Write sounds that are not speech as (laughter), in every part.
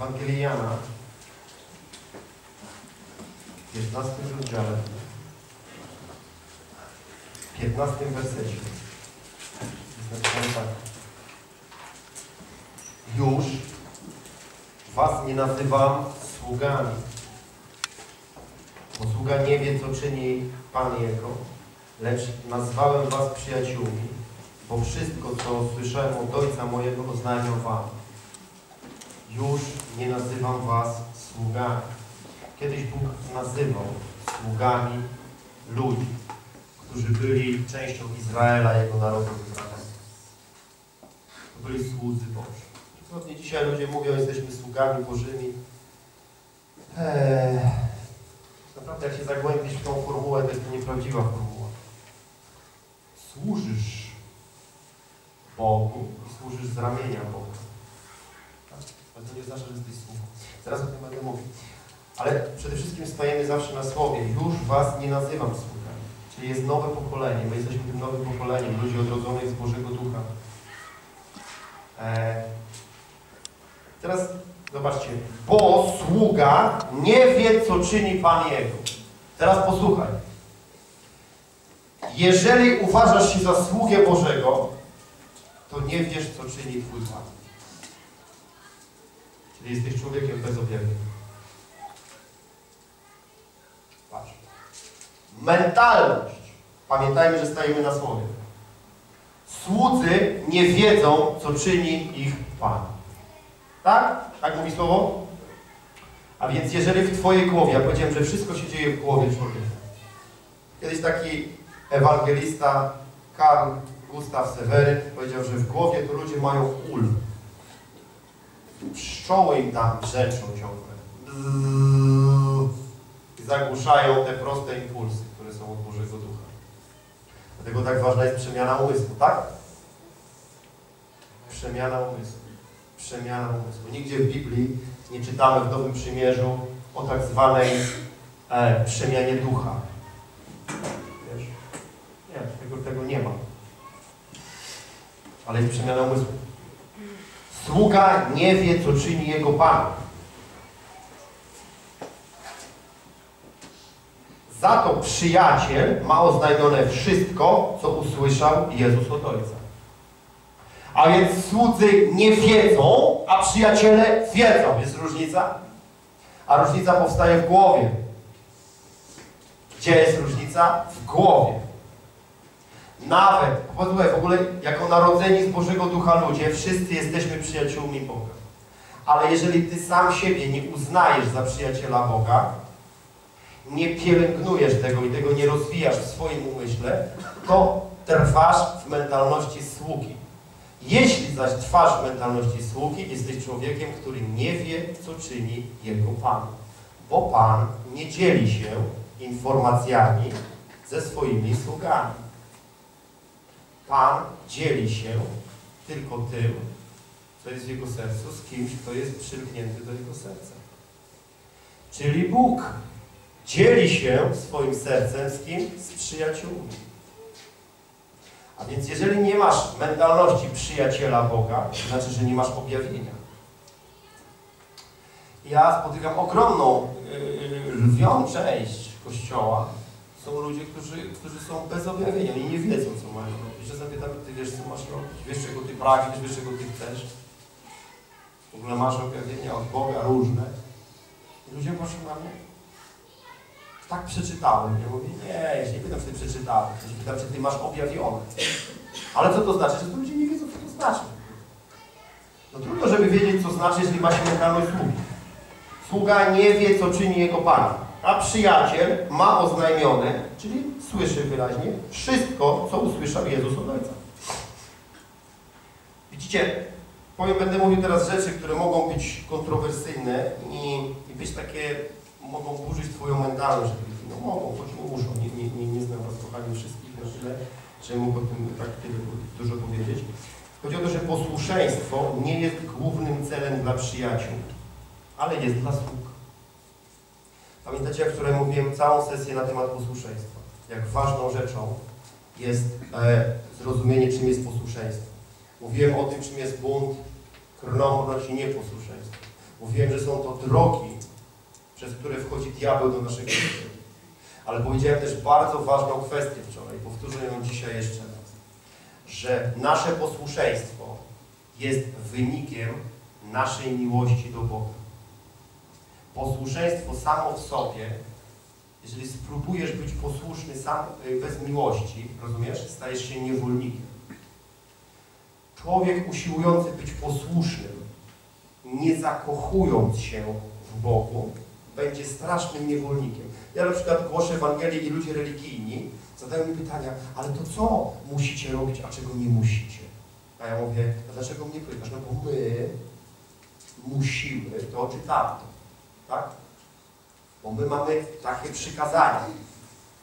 Ewangelii Jana w 15 rozdziale, w 15 wersecie jest tak. Już was nie nazywam sługami, bo sługa nie wie, co czyni Pan Jego, lecz nazwałem was przyjaciółmi, bo wszystko, co słyszałem od Ojca mojego, oznajmiam wam. Już nie nazywam was sługami. Kiedyś Bóg nazywał sługami ludzi, którzy byli częścią Izraela, Jego narodu wybranego. To byli słudzy Boży. Dosłownie dzisiaj ludzie mówią, jesteśmy sługami Bożymi. Eee, naprawdę jak się zagłębisz w tą formułę, to jest to nieprawdziwa formuła. Służysz Bogu i służysz z ramienia Boga. Ale to nie znaczy, że jesteś sługą. Zaraz o tym będę mówił. Ale przede wszystkim stajemy zawsze na słowie. Już was nie nazywam sługami. Czyli jest nowe pokolenie. My jesteśmy tym nowym pokoleniem ludzi odrodzonych z Bożego Ducha. Eee, teraz zobaczcie. Bo sługa nie wie, co czyni Pan Jego. Teraz posłuchaj. Jeżeli uważasz się za sługę Bożego, to nie wiesz, co czyni Twój Pan. Czyli jesteś człowiekiem bez objawienia. Patrz. Mentalność. Pamiętajmy, że stajemy na słowie. Słudzy nie wiedzą, co czyni ich Pan. Tak? Tak mówi słowo? A więc jeżeli w Twojej głowie, ja powiedziałem, że wszystko się dzieje w głowie człowieka. Kiedyś taki ewangelista Karl Gustav Seweryn powiedział, że w głowie to ludzie mają ul. Pszczoły im tam brzeczą ciągle. I zagłuszają te proste impulsy, które są od Bożego Ducha. Dlatego tak ważna jest przemiana umysłu, tak? Przemiana umysłu. Przemiana umysłu. Nigdzie w Biblii nie czytamy w Nowym Przymierzu o tak zwanej e, przemianie ducha. Wiesz? Nie, tego, tego nie ma. Ale jest przemiana umysłu. Sługa nie wie, co czyni jego Pan. Za to przyjaciel ma oznajmione wszystko, co usłyszał Jezus od Ojca. A więc słudzy nie wiedzą, a przyjaciele wiedzą. Jest różnica? A różnica powstaje w głowie. Gdzie jest różnica? W głowie. Nawet, posłuchaj, w ogóle jako narodzeni z Bożego Ducha ludzie, wszyscy jesteśmy przyjaciółmi Boga. Ale jeżeli Ty sam siebie nie uznajesz za przyjaciela Boga, nie pielęgnujesz tego i tego nie rozwijasz w swoim umyśle, to trwasz w mentalności sługi. Jeśli zaś trwasz w mentalności sługi, jesteś człowiekiem, który nie wie, co czyni jego Pan. Bo Pan nie dzieli się informacjami ze swoimi sługami. Pan dzieli się tylko tym, co jest w jego sercu, z kimś, kto jest przylgnięty do jego serca. Czyli Bóg dzieli się swoim sercem z kim? Z przyjaciółmi. A więc jeżeli nie masz mentalności przyjaciela Boga, to znaczy, że nie masz objawienia. Ja spotykam ogromną, yy, lwią część Kościoła. Są ludzie, którzy, którzy są bez objawienia. Oni nie wiedzą, co mają robić. Że zapytam, ty wiesz, co masz robić? Wiesz, czego ty pragniesz, wiesz, czego ty chcesz? W ogóle masz objawienia od Boga różne. I ludzie patrzą na mnie. Tak przeczytałem. Ja mówię, nie, ja się nie pytam, czy ty przeczytałeś. Ja się pytam, czy ty masz objawione. Ale co to znaczy? Że to ludzie nie wiedzą, co to znaczy. No trudno, żeby wiedzieć, co znaczy, jeżeli ma się mentalność sługi. Sługa nie wie, co czyni jego Pan. A przyjaciel ma oznajmione, czyli słyszy wyraźnie, wszystko, co usłyszał Jezus od Ojca. Widzicie, powiem, będę mówił teraz rzeczy, które mogą być kontrowersyjne i, i być takie, mogą burzyć Twoją mentalność. No mogą, choć nie muszą. Nie, nie, nie, nie znam Was, kochani, wszystkich na tyle, że mógł o tym tak tyle dużo powiedzieć. Chodzi o to, że posłuszeństwo nie jest głównym celem dla przyjaciół, ale jest dla sług. Pamiętacie, jak wczoraj mówiłem całą sesję na temat posłuszeństwa. Jak ważną rzeczą jest e, zrozumienie, czym jest posłuszeństwo. Mówiłem o tym, czym jest bunt, krnąbrność i nieposłuszeństwo. Mówiłem, że są to drogi, przez które wchodzi diabeł do naszego życia. Ale powiedziałem też bardzo ważną kwestię wczoraj, powtórzę ją dzisiaj jeszcze raz, że nasze posłuszeństwo jest wynikiem naszej miłości do Boga. Posłuszeństwo samo w sobie, jeżeli spróbujesz być posłuszny sam y, bez miłości, rozumiesz, stajesz się niewolnikiem. Człowiek usiłujący być posłusznym, nie zakochując się w Bogu, będzie strasznym niewolnikiem. Ja na przykład głoszę Ewangelię i ludzie religijni zadają mi pytania, ale to co musicie robić, a czego nie musicie? A ja mówię, a dlaczego mnie pytasz? No bo my musimy to czy tamto, tak? Bo my mamy takie przykazania.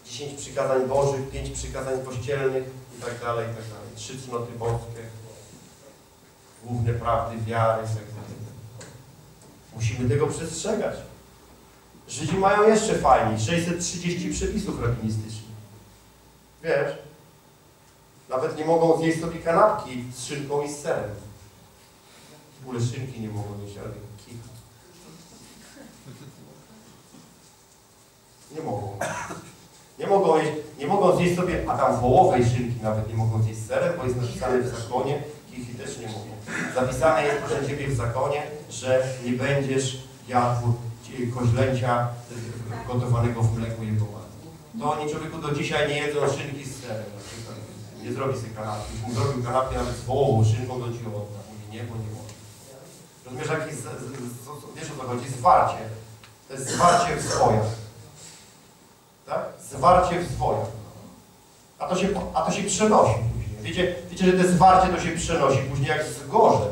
10 przykazań bożych, 5 przykazań kościelnych i tak dalej, i tak dalej. Trzy cnoty boskie, główne prawdy wiary i tak dalej. Musimy tego przestrzegać. Żydzi mają jeszcze fajniej, 630 przepisów rabinistycznych. Wiesz? Nawet nie mogą zjeść sobie kanapki z szynką i z serem. W ogóle szynki nie mogą jeść, ale kicha. Nie mogą. Nie mogą, nie mogą zjeść sobie, a tam wołowej szynki nawet nie mogą zjeść serem, bo jest napisane w zakonie, kichy też nie mogą. Zapisane jest proszę Ciebie w zakonie, że nie będziesz jadł koźlęcia gotowanego w mleku jego matki. To oni człowieku do dzisiaj nie jedzą szynki z serem. Nie zrobi sobie kanapki. Mu zrobił kanapkę nawet z wołową szynką do ci odda. Mówi nie, bo nie może. Rozumiesz, jaki z, z, z, wiesz o co chodzi? Zwarcie. To jest zwarcie w swojach. Tak? Zwarcie w swojach. A to się, a to się przenosi później. Wiecie, wiecie, że te zwarcie to się przenosi później jak z gorze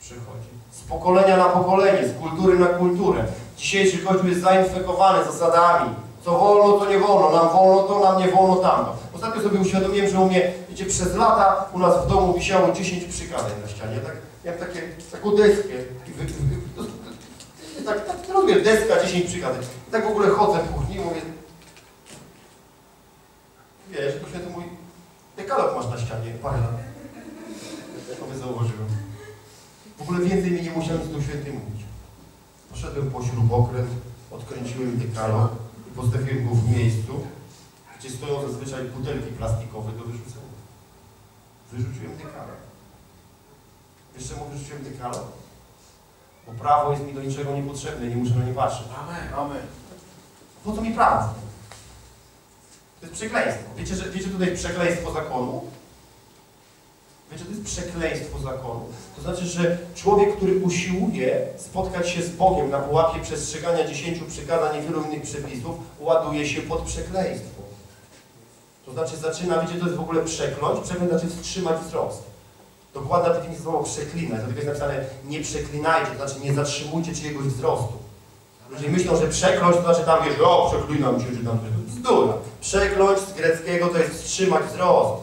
przychodzi. Z pokolenia na pokolenie, z kultury na kulturę. Dzisiejszy Kościół jest zainfekowany zasadami. Co wolno, to nie wolno. Nam wolno to, nam nie wolno tamto. Ostatnio sobie uświadomiłem, że u mnie, wiecie, przez lata u nas w domu wisiało 10 przykazań na ścianie. Tak, miałem takie, taką deskę. Tak, tak, robię deska, 10 przykazań. I tak w ogóle chodzę w kuchni i mówię, wiesz, to święty mój dekalog masz na ścianie, parę lat. To zauważyłem. W ogóle więcej mi nie musiałem z tym świętym mówić. Poszedłem po śrubokręt, odkręciłem dekalog i postawiłem go w miejscu, gdzie stoją zazwyczaj butelki plastikowe do wyrzucenia. Wyrzuciłem dekalog. Wiesz czemu wyrzuciłem dekalog? Bo prawo jest mi do niczego niepotrzebne, nie muszę na nie patrzeć. Amen. Amen. Po co mi prawo? To jest przekleństwo. Wiecie, że, wiecie tutaj przekleństwo zakonu? Wiecie, to jest przekleństwo zakonu. To znaczy, że człowiek, który usiłuje spotkać się z Bogiem na pułapie przestrzegania dziesięciu przykazań i wielu innych przepisów, ładuje się pod przekleństwo. To znaczy zaczyna, wiecie, to jest w ogóle przekląć. Przekląć znaczy wstrzymać wzrost. Dokładna definicja słowa przeklinać. Dlatego jest napisane nie przeklinajcie, to znaczy nie zatrzymujcie czyjegoś wzrostu. Ludzie myślą, że przekląć to znaczy tam wiesz, o przeklinam się, czy tam bzdura. Przekląć z greckiego to jest wstrzymać wzrost.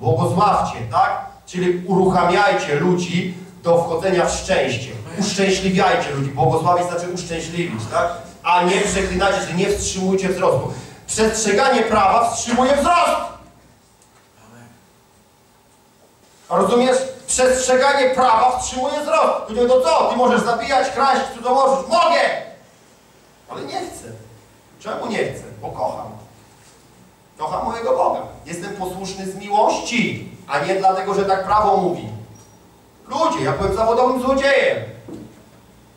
Błogosławcie, tak? Czyli uruchamiajcie ludzi do wchodzenia w szczęście. Uszczęśliwiajcie ludzi. Błogosławić znaczy uszczęśliwić, tak? A nie przeklinajcie, że nie wstrzymujcie wzrostu. Przestrzeganie prawa wstrzymuje wzrost. Rozumiesz? Przestrzeganie prawa wstrzymuje wzrost. Powiedział, to co? Ty możesz zabijać, kraść, cudzołożyć. Mogę! Ale nie chcę. Czemu nie chcę? Bo kocham. Kocham mojego Boga. Jestem posłuszny z miłości, a nie dlatego, że tak prawo mówi. Ludzie, ja byłem zawodowym złodziejem.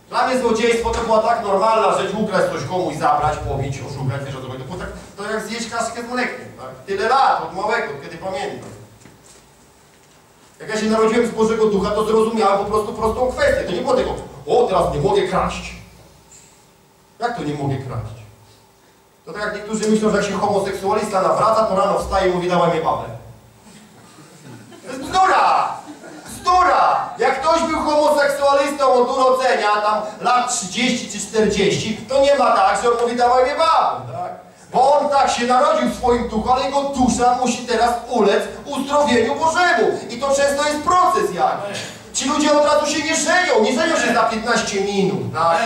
Dla mnie złodziejstwo to była tak normalna rzecz, ukraść coś komuś, zabrać, pobić, oszukać, wiesz o co chodzi. To, tak, to jak zjeść kaszkę z mlekiem, tak? Tyle lat, od małego, kiedy pamiętam. Jak ja się narodziłem z Bożego Ducha, to zrozumiałem po prostu prostą kwestię. To nie było tego, o teraz nie mogę kraść. Jak to nie mogę kraść? To tak jak niektórzy myślą, że jak się homoseksualista nawraca, to rano wstaje i mówi, dawaj mnie babę. To jest bzdura! Jak ktoś był homoseksualistą od urodzenia, tam lat 30 czy 40, to nie ma tak, że on mówi, dawaj mnie babę, tak? Bo on tak się narodził w swoim duchu, ale jego dusza musi teraz ulec uzdrowieniu Bożemu. I to często jest proces jakiś. Ci ludzie od razu się nie żenią, nie żenią się za 15 minut, tak?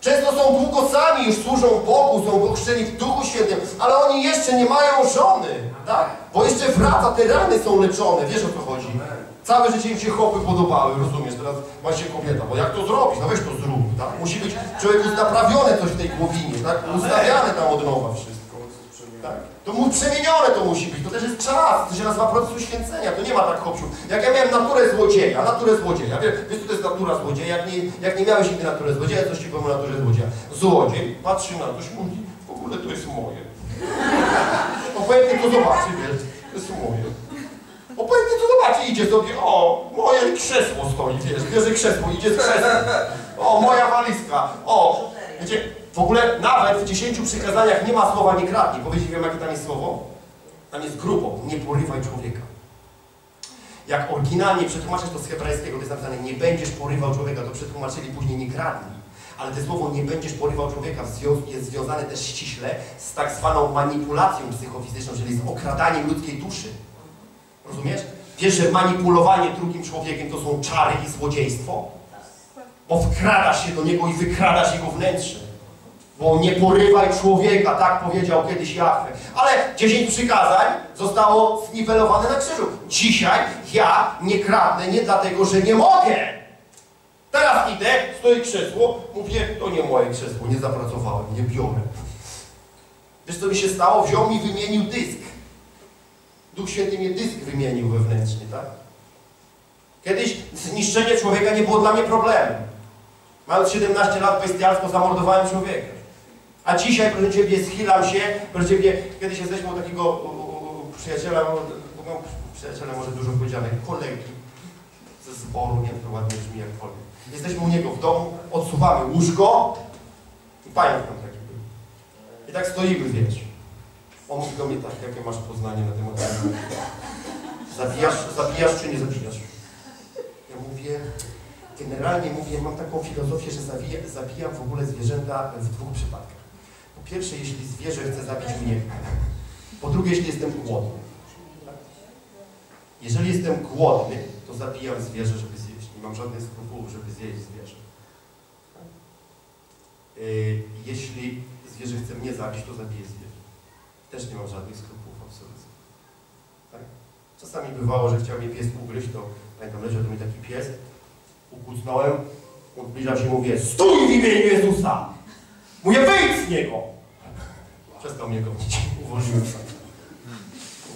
Często są długo sami, już służą Bogu, są ochrzczeni w Duchu Świętym, ale oni jeszcze nie mają żony, tak? Bo jeszcze wraca, te rany są leczone, wiesz o co chodzi? Całe życie im się chłopy podobały, rozumiesz? Teraz ma się kobieta, bo jak to zrobić? No weź to zrób, tak? Musi być człowiek naprawione coś w tej głowinie, tak? Ustawiane tam od nowa wszystko. Tak? To mu przemienione to musi być, to też jest czas, to się nazywa proces uświęcenia, to nie ma tak chłopciu. Jak ja miałem naturę złodzieja, naturę złodzieja, wiesz, to jest natura złodzieja, jak nie, jak nie miałeś nigdy naturę złodzieja, coś ci powiem o naturze złodzieja. Złodziej patrzy na coś i mówi, w ogóle to jest moje. (laughs) Obojętnie to zobaczy, wiesz, to jest moje. Idzie sobie, o, moje krzesło stoi, wiesz, bierze krzesło, idzie z krzesłem. O, moja walizka, o. Wiecie, w ogóle nawet w dziesięciu przykazaniach nie ma słowa nie kradnij. Powiecie wiem, jakie tam jest słowo? Tam jest grubo, nie porywaj człowieka. Jak oryginalnie przetłumaczysz to z hebrajskiego, to jest napisane, nie będziesz porywał człowieka, to przetłumaczyli później nie kradnij. Ale to słowo nie będziesz porywał człowieka jest związane też ściśle z tak zwaną manipulacją psychofizyczną, czyli z okradaniem ludzkiej duszy. Rozumiesz? Wiesz, że manipulowanie drugim człowiekiem to są czary i złodziejstwo? Bo wkradasz się do niego i wykradasz jego wnętrze. Bo nie porywaj człowieka, tak powiedział kiedyś Jachwę. Ale dziesięć przykazań zostało zniwelowane na krzyżu. Dzisiaj ja nie kradnę nie dlatego, że nie mogę. Teraz idę, stoi krzesło, mówię, to nie moje krzesło, nie zapracowałem, nie biorę. Wiesz co mi się stało? Wziął mi, wymienił dysk. Duch Święty mnie dysk wymienił wewnętrznie, tak? Kiedyś zniszczenie człowieka nie było dla mnie problemem. Mając 17 lat bestialsko zamordowałem człowieka. A dzisiaj, proszę Ciebie, schylam się, proszę Ciebie, kiedyś jesteśmy u takiego u, u, przyjaciela, przyjaciela może dużo powiedziane, kolegi ze zboru, nie wiem, to ładnie brzmi jakkolwiek. Jesteśmy u niego w domu, odsuwamy łóżko i pająk tam taki był. I tak stoimy, wiesz. On mówi do mnie tak, jakie masz poznanie na temat Zabijasz, zabijasz czy nie zabijasz? Ja mówię, generalnie mówię, mam taką filozofię, że zabija, zabijam w ogóle zwierzęta w dwóch przypadkach. Po pierwsze, jeśli zwierzę chce zabić mnie. Po drugie, jeśli jestem głodny. Jeżeli jestem głodny, to zabijam zwierzę, żeby zjeść. Nie mam żadnych skrupułów, żeby zjeść zwierzę. Yy, jeśli zwierzę chce mnie zabić, to zabiję zwierzę. Też nie mam żadnych skrupułów absolutnie. Tak? Czasami bywało, że chciał mnie pies ugryźć, to pamiętam, leciał do mnie taki pies, ukucnąłem, on zbliżał się i mówię, stój w imieniu Jezusa! Mówię, wyjdź z niego! Przestał mnie gonić, (laughs) uwolniłem się.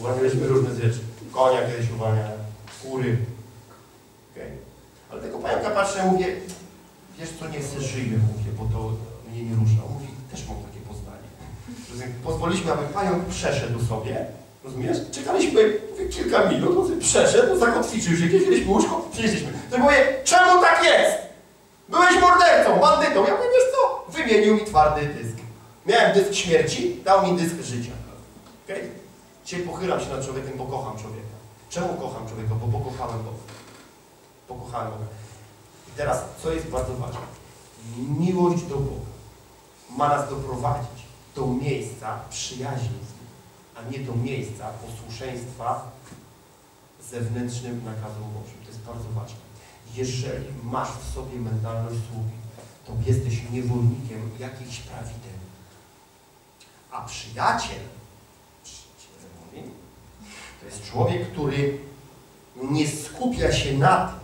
Uwalnialiśmy różne rzeczy. Konia kiedyś uwalniałem, kury. Okay. Ale tego pająka patrzę, mówię, wiesz co, nie chcę żyję, mówię, bo to mnie nie rusza. Mówi, też mam takie Pozwoliliśmy, aby pająk przeszedł sobie, rozumiesz? Czekaliśmy kilka minut, on sobie przeszedł, zakotwiczył się, kiedyś łóżko, przynieśliśmy. To mówię, czemu tak jest? Byłeś mordercą, bandytą. Ja mówię, wiesz co? Wymienił mi twardy dysk. Miałem dysk śmierci, dał mi dysk życia. Okay? Dzisiaj pochylam się nad człowiekiem, bo kocham człowieka. Czemu kocham człowieka? Bo pokochałem go. Pokochałem go. I teraz, co jest bardzo ważne? Miłość do Boga ma nas doprowadzić do miejsca przyjaźni z Nim, a nie do miejsca posłuszeństwa zewnętrznym nakazom Bożym. To jest bardzo ważne. Jeżeli masz w sobie mentalność sługi, to jesteś niewolnikiem jakichś prawideł. A przyjaciel, to jest człowiek, który nie skupia się na tym,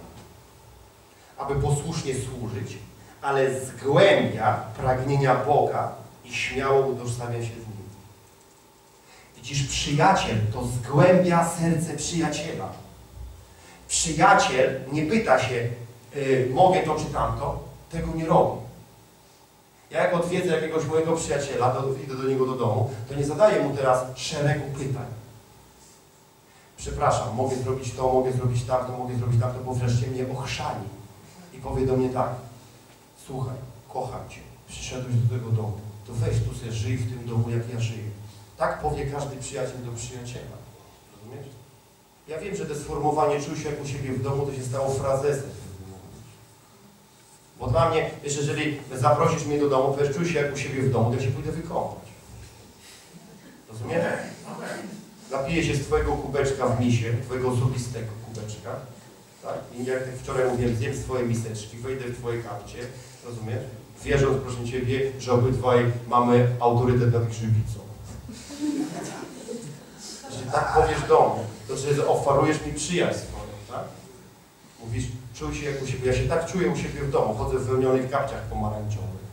aby posłusznie służyć, ale zgłębia pragnienia Boga i śmiało utożsamia się z Nim. Widzisz, przyjaciel to zgłębia serce przyjaciela. Przyjaciel nie pyta się, yy, mogę to czy tamto, tego nie robi. Ja jak odwiedzę jakiegoś mojego przyjaciela, do, idę do niego do domu, to nie zadaję mu teraz szeregu pytań. Przepraszam, mogę zrobić to, mogę zrobić tamto, mogę zrobić tamto, bo wreszcie mnie ochrzani. I powie do mnie tak, słuchaj, kocham Cię, przyszedłeś do tego domu, to weź tu sobie żyj w tym domu, jak ja żyję. Tak powie każdy przyjaciel do przyjaciela. Rozumiesz? Ja wiem, że to sformułowanie czuł się jak u siebie w domu, to się stało frazesem. Bo dla mnie, wiesz, jeżeli zaprosisz mnie do domu, to wiesz, czuj się jak u siebie w domu, to ja się pójdę wykąpać. Rozumiesz? Napiję się z Twojego kubeczka w misie, Twojego osobistego kubeczka. Tak? I jak wczoraj mówiłem, zjem z Twojej miseczki, wejdę w Twoje kapcie, rozumiesz? Wierząc, proszę Ciebie, że obydwaj mamy autorytet nad grzybicą. Jeżeli tak powiesz do mnie, to czy oferujesz mi przyjaźń swoją, tak? Mówisz, czuj się jak u siebie. Ja się tak czuję u siebie w domu. Chodzę w wypełnionych kapciach pomarańczowych.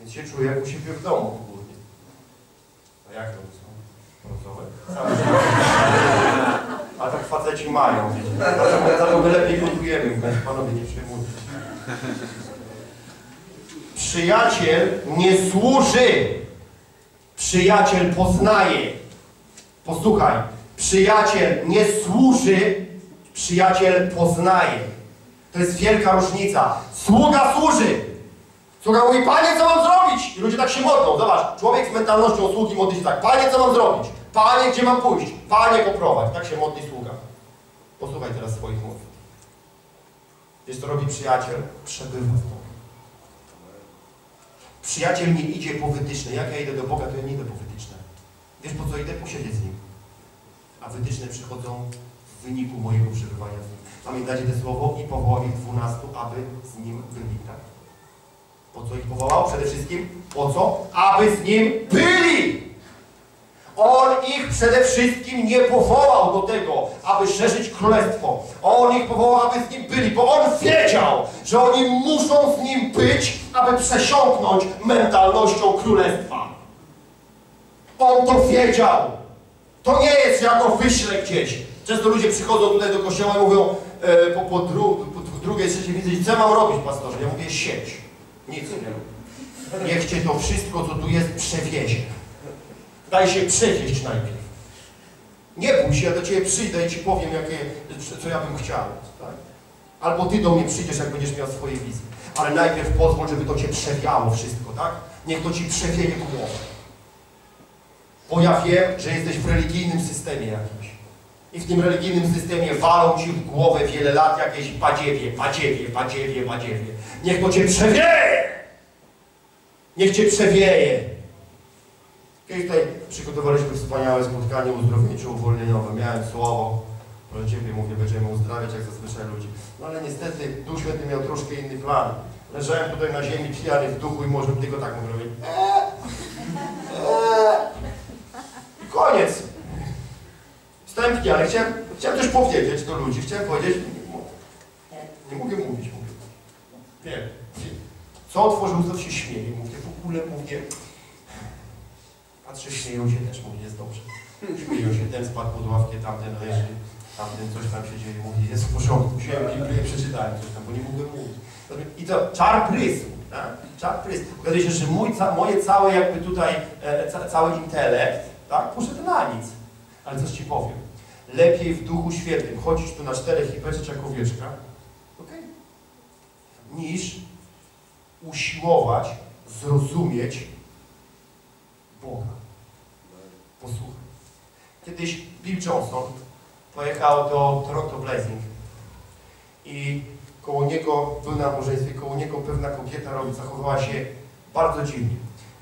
Więc się czuję jak u siebie w domu ogólnie. A jak to są? Brązowe? Cały czas. A tak faceci mają. Dlatego, my lepiej więc panowie nie przejmujcie. Przyjaciel nie służy. Przyjaciel poznaje. Posłuchaj. Przyjaciel nie służy, przyjaciel poznaje. To jest wielka różnica. Sługa służy. Sługa mówi, panie, co mam zrobić? I ludzie tak się modlą. Zobacz, człowiek z mentalnością sługi modli się tak, panie, co mam zrobić? Panie, gdzie mam pójść? Panie, poprowadź. Tak się modli sługa. Posłuchaj teraz swoich mózgów. Wiesz, co robi przyjaciel? Przebywa w Bogu. Przyjaciel nie idzie po wytyczne. Jak ja idę do Boga, to ja nie idę po wytyczne. Wiesz, po co idę? Posiedzieć z Nim. A wytyczne przychodzą w wyniku mojego przebywania z Nim. Pamiętacie te słowo? I powołał ich dwunastu, aby z Nim byli. Tak? Po co ich powołał? Przede wszystkim po co? Aby z Nim byli! On ich przede wszystkim nie powołał do tego, aby szerzyć królestwo. On ich powołał, aby z nim byli, bo on wiedział, że oni muszą z nim być, aby przesiąknąć mentalnością królestwa. On to wiedział. To nie jest jako wyślę gdzieś. Często ludzie przychodzą tutaj do kościoła i mówią e, po, po, dru, po drugiej, trzeciej wizycie, co mam robić, pastorze? Ja mówię, sieć. Nic nie rób. Niech cię to wszystko, co tu jest, przewiezie. Daj się przewieźć najpierw. Nie bój się, ja do Ciebie przyjdę i Ci powiem, jakie, co ja bym chciał. Tak? Albo Ty do mnie przyjdziesz, jak będziesz miał swoje wizje. Ale najpierw pozwól, żeby to Cię przewiało wszystko, tak? Niech to Ci przewieje głowę. Bo ja wiem, że jesteś w religijnym systemie jakimś. I w tym religijnym systemie walą Ci w głowę wiele lat jakieś badziewie, badziewie, badziewie, badziewie. Niech to Cię przewieje! Niech Cię przewieje! Kiedyś tutaj przygotowaliśmy wspaniałe spotkanie uzdrowieńczo-uwolnieniowe. Miałem słowo, pro Ciebie mówię, będziemy uzdrawiać jak zazwyczaj ludzi. No ale niestety Duch Święty miał troszkę inny plan. Leżałem tutaj na ziemi pijany w duchu i może tylko tak robić. Eee, eee. Koniec. Stałem pijany. Chciałem, chciałem coś powiedzieć do ludzi. Chciałem powiedzieć, nie, nie mogę mówić. Mówię. Wiem. Co otworzył, to się śmieje. Mówię, w ogóle mówię, Patrzę, śmieją się też, mówi, jest dobrze. Śmieją się, ten spadł pod ławkę, tamten leży, tamten coś tam się dzieje, mówi, jest w porządku. Wziąłem Biblię, przeczytałem coś tam, bo nie mogłem mówić. I to czar prysł, tak? Czar prysł. Okazuje się, że mój, ca, moje całe jakby tutaj, e, ca, cały intelekt, tak, poszedł na nic. Ale coś Ci powiem. Lepiej w Duchu Świętym chodzić tu na czterech i beczeć jak owieczka, okay? niż usiłować zrozumieć Boga. Posłuchaj. Kiedyś Bill Johnson pojechał do Toronto Blazing i koło niego, był na małżeństwie, koło niego pewna kobieta robi, zachowała się bardzo dziwnie.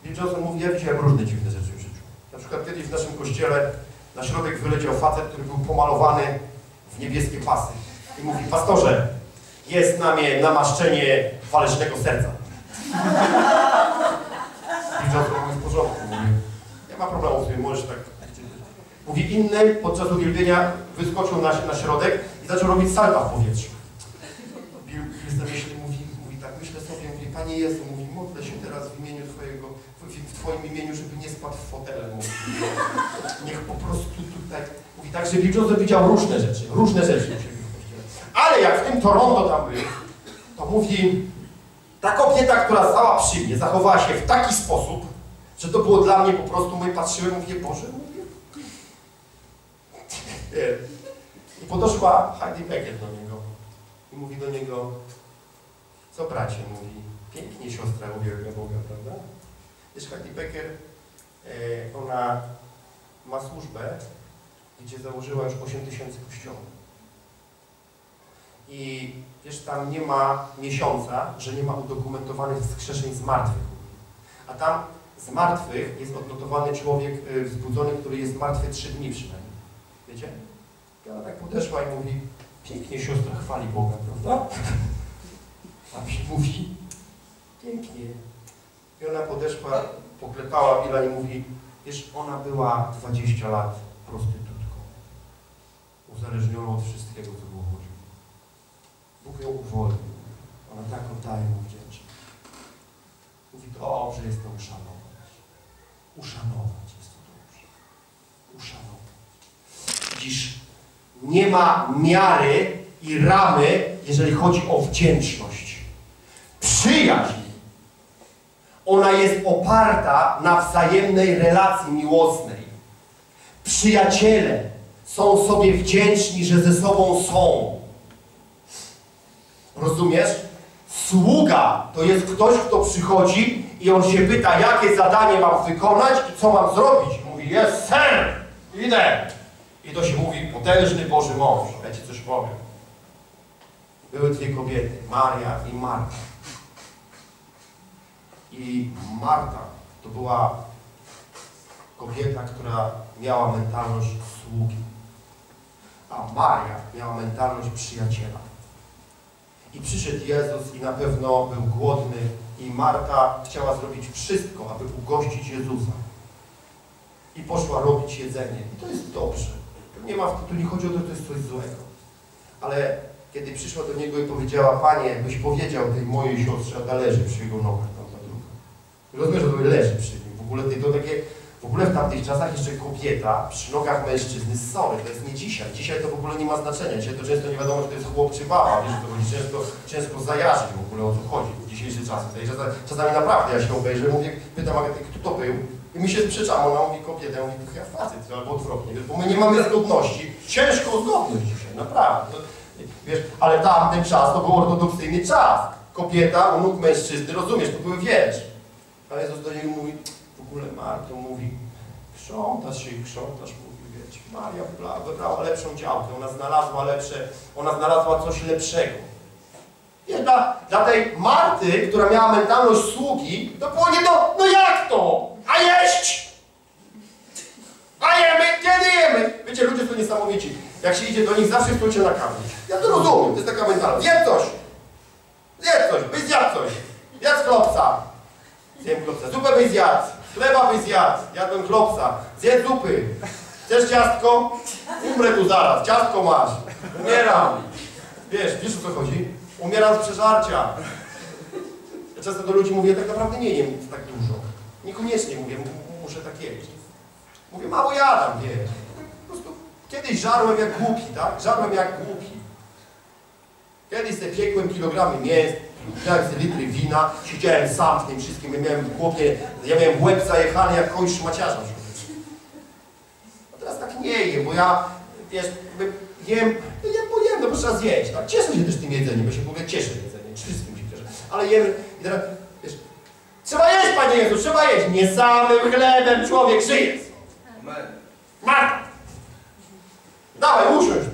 Bill Johnson mówi, ja widziałem różne dziwne rzeczy w życiu. Na przykład kiedyś w naszym kościele na środek wyleciał facet, który był pomalowany w niebieskie pasy. I mówi, pastorze, jest na mnie namaszczenie walecznego serca. (laughs) Bill Johnson mówi, w porządku, mówi, nie ma problemu sobie, możesz tak... Mówi, inny podczas uwielbienia wyskoczył na, na środek i zaczął robić salta w powietrzu. Bill myśli, mówi, mówi tak, myślę sobie, mówi, Panie Jezu, mówi, modlę się teraz w imieniu Twojego, w, w Twoim imieniu, żeby nie spadł w fotel, mówi. Niech po prostu tutaj, mówi tak, że Bill widział różne rzeczy, różne rzeczy. Ale jak w tym Toronto tam był, to mówi, ta kobieta, która stała przy mnie, zachowała się w taki sposób, że to było dla mnie po prostu, my patrzyłem, mówię, Boże. I podeszła Heidi Becker do niego i mówi do niego, co bracie, mówi, pięknie siostra uwielbia Boga, prawda? Wiesz, Heidi Becker, e, ona ma służbę, gdzie założyła już 8 tysięcy kościołów. I wiesz, tam nie ma miesiąca, że nie ma udokumentowanych wskrzeszeń z martwych. A tam z martwych jest odnotowany człowiek y, wzbudzony, który jest martwy trzy dni przynajmniej. Wiecie? I ona tak podeszła i mówi, pięknie siostra chwali Boga, prawda? (laughs) A mi mówi, pięknie. I ona podeszła, poklepała Billa i mówi, wiesz, ona była 20 lat prostytutką. Uzależnioną od wszystkiego, co było w uwolnił. Ona tak oddaje mu wdzięczność. Mówi, dobrze jest to uszanować. Uszanować jest to dobrze. Uszanować. Nie ma miary i ramy, jeżeli chodzi o wdzięczność. Przyjaźń, ona jest oparta na wzajemnej relacji miłosnej. Przyjaciele są sobie wdzięczni, że ze sobą są. Rozumiesz? Sługa to jest ktoś, kto przychodzi i on się pyta, jakie zadanie mam wykonać i co mam zrobić. Mówi, jest ser, idę. I to się mówi, potężny Boży mąż. Ja ci coś powiem. Były dwie kobiety, Maria i Marta. I Marta to była kobieta, która miała mentalność sługi. A Maria miała mentalność przyjaciela. I przyszedł Jezus i na pewno był głodny i Marta chciała zrobić wszystko, aby ugościć Jezusa. I poszła robić jedzenie. I to jest dobrze. Nie ma, tu nie chodzi o to, że to jest coś złego. Ale kiedy przyszła do Niego i powiedziała, Panie, byś powiedział tej mojej siostrze, a ta leży przy Jego nogach, tam ta druga. Rozumiesz, że leży przy nim. W ogóle to takie, w ogóle w tamtych czasach jeszcze kobieta przy nogach mężczyzny, sorry, to jest nie dzisiaj. Dzisiaj to w ogóle nie ma znaczenia. Dzisiaj to często nie wiadomo, czy to jest chłop czy baba. Wiesz, to chodzi ciężko, ciężko zajarzyć w ogóle o co chodzi w dzisiejszych czasach. Czasami, czasami naprawdę ja się obejrzę, mówię, pytam kto to był? I my się sprzeczamy, ona mówi kobieta, ja mówię, to chyba facet, albo odwrotnie, wiesz, bo my nie mamy zgodności. Ciężko zgodność dzisiaj, naprawdę. Wiesz, ale tamten czas to był ortodoksyjny czas. Kobieta u nóg mężczyzny, rozumiesz, to były wiesz. Ale Jezus do niej mówi, w ogóle Marto mówi, krzątasz się i krzątasz, mówi, wiecie, Maria wybra- wybrała lepszą działkę, ona znalazła lepsze, ona znalazła coś lepszego. Nie, dla, dla tej Marty, która miała mentalność sługi, to było nie to, no jak to? A jeść? A jemy? Kiedy jemy? Wiecie, ludzie są niesamowici. Jak się idzie do nich, zawsze chcą cię nakarmić. Ja to rozumiem, to jest taka mentalność. Zjedz coś! Zjedz coś, byś zjadł coś. Jadł klopsa. Zjem klopsa. Zupę byś zjadł. Chleba byś zjadł. Jadłem klopsa. Zjedz zupy. Chcesz ciastko? Umrę tu zaraz. Ciastko masz. Umieram. Wiesz, wiesz o co chodzi? Umieram z przeżarcia. Ja często do ludzi mówię, tak naprawdę nie jem tak dużo. Niekoniecznie mówię, "M- muszę tak jeść. Mówię, mało jadam, wiesz. Po prostu kiedyś żarłem jak głupi, tak? Żarłem jak głupi. Kiedyś sobie piekłem kilogramy mięs, piłem sobie litry wina, siedziałem sam w tym wszystkim, ja miałem w głowie, ja miałem łeb zajechany jak koń szmaciarza. A teraz tak nie jem, bo ja, wiesz, jem, no jem, bo jem, no bo trzeba zjeść, tak? Cieszę się też tym jedzeniem, bo się w ogóle cieszę jedzeniem, wszystkim się cieszę. Ale jem i teraz, trzeba jeść, Panie Jezu, trzeba jeść. Nie samym chlebem człowiek żyje. Marta! Dawaj, usiądź tu.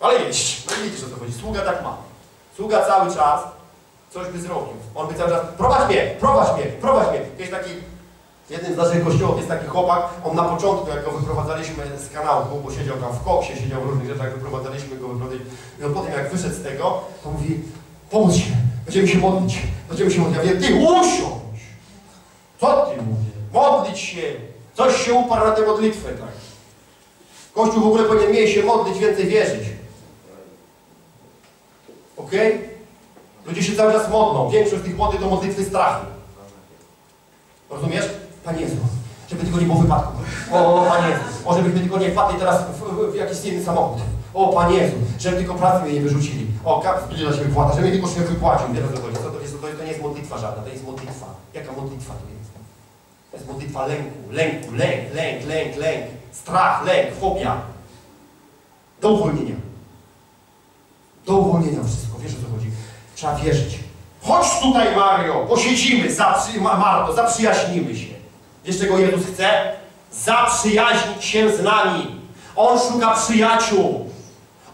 Ale jeść. No widzisz o co chodzi. Sługa tak ma. Sługa cały czas coś by zrobił. On by cały czas, prowadź mnie, prowadź mnie, prowadź mnie. Jest taki, jednym z naszych kościołów jest taki chłopak, on na początku, jak go wyprowadzaliśmy z kanału, bo siedział tam w koksie, siedział w różnych rzeczach, wyprowadzaliśmy go, wyprowadziliśmy. I on potem jak wyszedł z tego, to mówi, pomóż się, będziemy się modlić, będziemy się modlić. Ja mówię, ty usiądź! Co ty mówię? Modlić się! Coś się uparł na tę modlitwę, tak? Kościół w ogóle powinien się modlić, więcej wierzyć. Okej? Ludzie się cały czas modlą. Większość tych modlitw to modlitwy strachu. Rozumiesz? Panie Jezu, żeby tylko nie było wypadku. O, Panie Jezu, o, żebyśmy tylko nie wpadli teraz w, w, w jakiś inny samochód. O, Panie Jezu, żeby tylko pracy mnie nie wyrzucili. O, kap zbliża się wypłata, żeby tylko szef wypłacił. Wiesz o co chodzi? To, jest, to, to nie jest modlitwa żadna, to jest modlitwa. Jaka modlitwa to jest? To jest modlitwa lęku, lęku, lęk, lęk, lęk, lęk, strach, lęk, fobia. Do uwolnienia. Do uwolnienia wszystko, wiesz o co chodzi? Trzeba wierzyć. Chodź tutaj, Mario, posiedzimy, zaprzy... Ma- Marto, zaprzyjaźnimy się. Wiesz, czego Jezus chce? Zaprzyjaźnić się z nami. On szuka przyjaciół.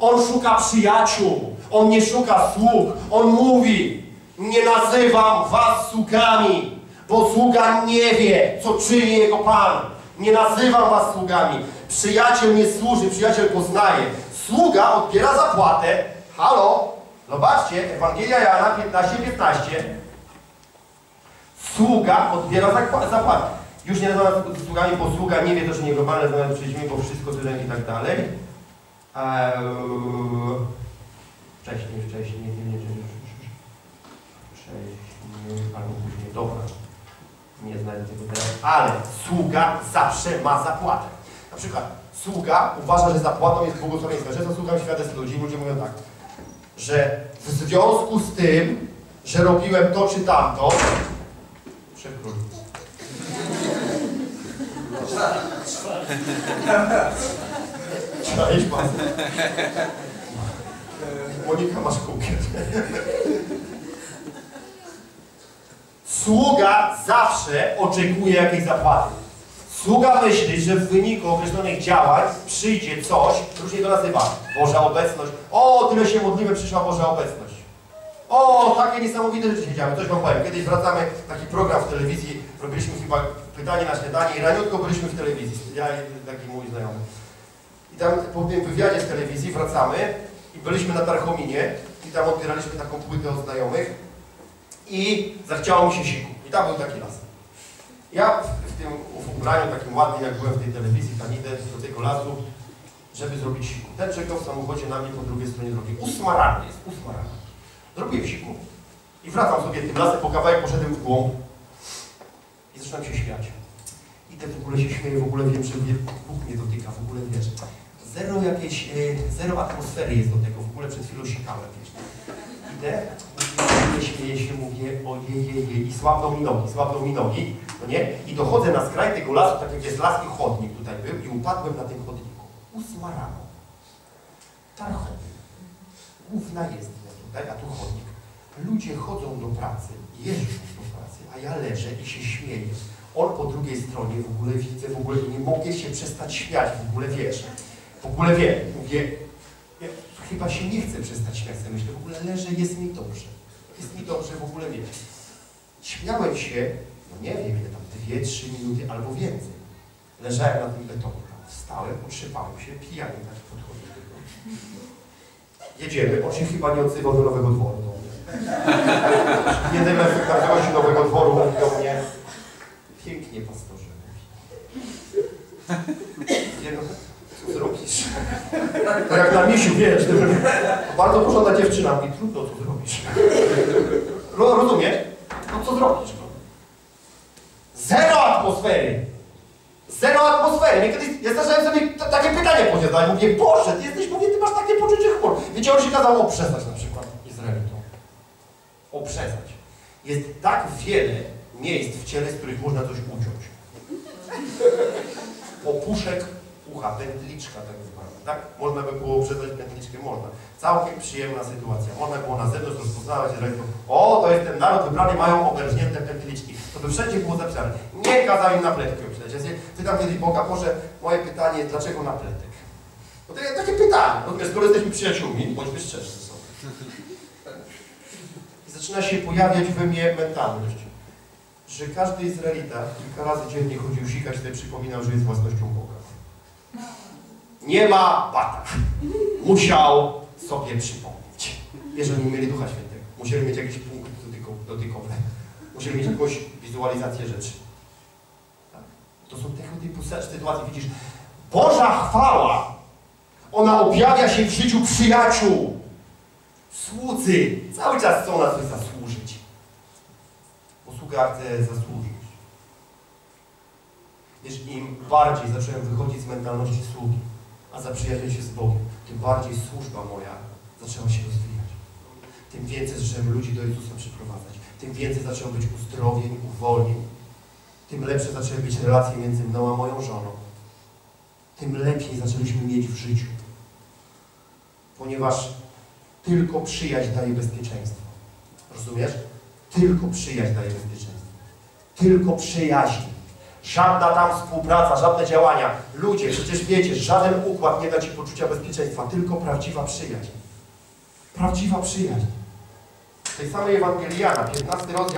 On szuka przyjaciół. On nie szuka sług. On mówi, nie nazywam was sługami, bo sługa nie wie, co czyni jego Pan. Nie nazywam was sługami. Przyjaciel nie służy, przyjaciel poznaje. Sługa odbiera zapłatę. Halo? Zobaczcie, Ewangelia Jana 15, 15. Sługa odbiera zapłatę. Już nie nazywam sługami, bo sługa nie wie to, że nie globalne zmiany przyjdźmy, bo wszystko tyle i tak dalej. Eee, Wcześniej, wcześniej, nie, nie, wcześniej, albo później, dobra. Nie znajdę tego teraz. Ale sługa zawsze ma zapłatę. Na przykład sługa uważa, że zapłatą jest błogosławieństwo. Często słucham świadectw ludzi, ludzie mówią tak, że w związku z tym, że robiłem to czy tamto, przekrój. (laughs) Czaisz pan? (laughs) Monika masz kółkę. Sługa zawsze oczekuje jakiejś zapłaty. Sługa myśli, że w wyniku określonych działań przyjdzie coś, różnie to nazywa, Boża obecność. O, tyle się modlimy, przyszła Boża obecność. O, takie niesamowite rzeczy się działy. Coś wam powiem. Kiedyś wracamy, taki program w telewizji, robiliśmy chyba pytanie na śniadanie i raniutko byliśmy w telewizji. Ja taki mój znajomy. I tam po tym wywiadzie z telewizji wracamy i byliśmy na Tarchominie i tam odbieraliśmy taką płytę od znajomych i zachciało mi się siku. I tam był taki las. Ja w, tym w ubraniu takim ładnym, jak byłem w tej telewizji, tam idę do tego lasu, żeby zrobić siku. Ten czekał w samochodzie na mnie po drugiej stronie drogi. Ósma jest, ósma. Zrobiłem siku i wracam sobie tym lasem, po kawałek poszedłem w głąb i zaczynam się śmiać. Idę w ogóle się śmieję, w ogóle wiem, że mnie, Bóg mnie dotyka, w ogóle wiesz. Zero jakiejś, e, zero atmosfery jest do tego, w ogóle przed chwilą sikałem, wiesz. Idę, mówię, śmieję się, mówię, ojej, i słabną mi nogi, słabną mi nogi, no nie? I dochodzę na skraj tego lasu, tak jak jest las i chodnik tutaj był i upadłem na tym chodniku. Ósma rano. Tarchowy. Główna jezdnia tutaj, a tu chodnik. Ludzie chodzą do pracy, jeżdżą do pracy, a ja leżę i się śmieję. On po drugiej stronie w ogóle widzę, w ogóle nie mogę się przestać śmiać, w ogóle wiesz. W ogóle wiem, mówię, ja chyba się nie chcę przestać śmiać, sobie myślę, w ogóle leżę, jest mi dobrze. Jest mi dobrze, w ogóle wiesz. Śmiałem się, no nie wiem ile tam, dwie, trzy minuty albo więcej. Leżałem na tym betonie, wstałem, otrzepałem się, pijany tak podchodzę do. Jedziemy, on się chyba nie odzywał do Nowego Dworu do mnie. Jeden gości Nowego Dworu mówi do mnie, pięknie pastorze. No, co zrobisz? To jak na misiu, wiesz, to bardzo porządna dziewczyna mówi, trudno, co zrobisz? Ro- Rozumiesz? No co zrobisz? No? Zero atmosfery! Zero atmosfery! Mnie kiedyś, ja zdarzałem sobie takie pytanie powiadać. Mówię, Boże, ty jesteś, mówię, ty masz takie poczucie humoru. Wiecie, on się kazał oprzezać na przykład Izraelitom. Oprzezać. Jest tak wiele miejsc w ciele, z których można coś uciąć. Opuszek ucha, pętliczka tak zwana, tak? Można by było oprzezać pętliczkę, można. Całkiem przyjemna sytuacja. Można było na zewnątrz rozpoznawać, że o, to jest ten naród wybrany, mają oberżnięte pętliczki. To by wszędzie było zapisane. Nie kazał im na. Ja się pytam kiedyś Boga, Boże, moje pytanie dlaczego na pletek? Bo to jest takie pytanie. Rozumiesz, skoro jesteśmy przyjaciółmi, bądźmy szczerzy ze sobą. I zaczyna się pojawiać we mnie mentalność, że każdy Izraelita kilka razy dziennie chodził sikać, sobie przypominał, że jest własnością Boga. Nie ma bata. Musiał sobie przypomnieć. Jeżeli nie mieli Ducha Świętego. Musieli mieć jakiś punkt dotyko- dotykowy. Musieli mieć jakąś wizualizację rzeczy. Tak? To są tego typu sytuacje. Widzisz, Boża chwała, ona objawia się w życiu przyjaciół. Słudzy cały czas chcą na coś zasłużyć. Posługa chce zasłużyć. Wiesz, im bardziej zacząłem wychodzić z mentalności sługi, a zaprzyjaźnić się z Bogiem, tym bardziej służba moja zaczęła się rozwijać. Tym więcej zacząłem ludzi do Jezusa przyprowadzać. Tym więcej zaczęło być uzdrowień, uwolnień. Tym lepsze zaczęły być relacje między mną a moją żoną. Tym lepiej zaczęliśmy mieć w życiu. Ponieważ tylko przyjaźń daje bezpieczeństwo. Rozumiesz? Tylko przyjaźń daje bezpieczeństwo. Tylko przyjaźń. Żadna tam współpraca, żadne działania. Ludzie, przecież wiecie, żaden układ nie da Ci poczucia bezpieczeństwa. Tylko prawdziwa przyjaźń. Prawdziwa przyjaźń. W tej samej Ewangelii Jana, 15 rozdział.